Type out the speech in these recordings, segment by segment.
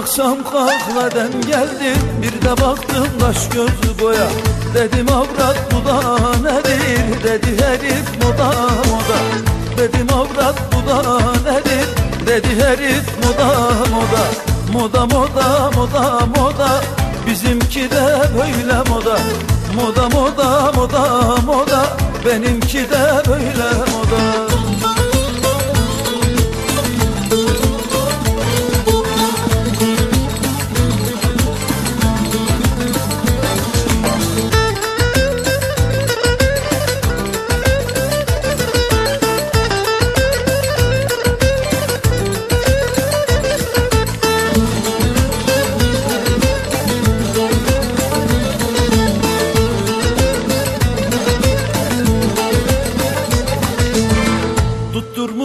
Akşam kahveden geldim Bir de baktım kaş gözü boya. Dedim avrat bu da nedir? Dedi herif moda moda. Dedim avrat bu da nedir? Dedi herif moda moda. Moda moda moda moda. Bizimki de böyle moda. Moda moda moda moda. Benimki de böyle moda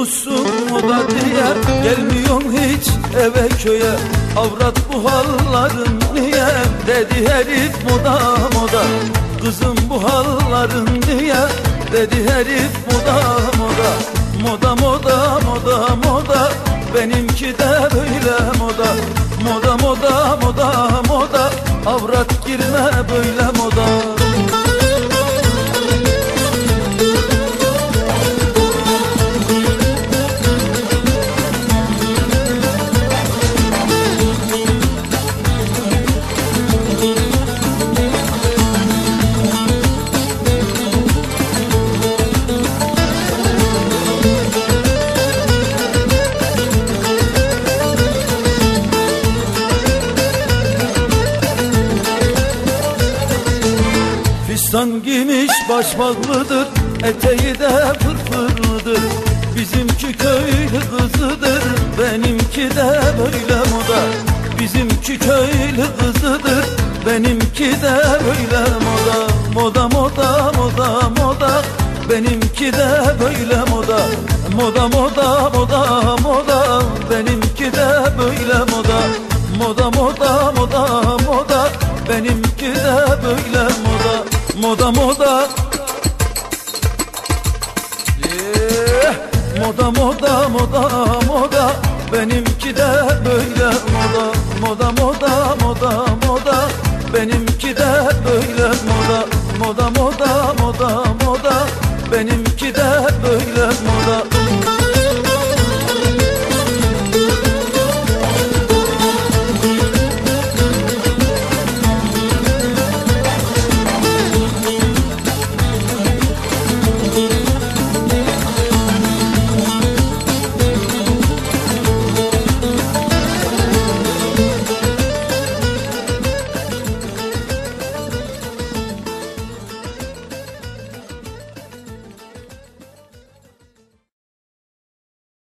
Tutturmuşsun moda diye Gelmiyorsun hiç eve köye. Avrat bu halların niye Dedi herif moda moda. Kızım bu halların niye Dedi herif moda moda. Moda moda moda moda Benimki de böyle moda. Moda moda moda moda Avrat girme böyle moda Fistan giymiş başmaklıdır Eteği de fırfırlıdır Bizimki köylü kızıdır Benimki de böyle moda. Bizimki köylü kızıdır Benimki de böyle moda. Moda moda moda moda Benimki de böyle moda. Moda moda moda moda Benimki de böyle moda. Moda moda moda moda Benimki de böyle moda Moda moda. Yeah. Moda moda moda moda. Benimki de böyle moda. Moda moda moda moda. Benimki de böyle moda. Moda moda moda moda. Benimki de böyle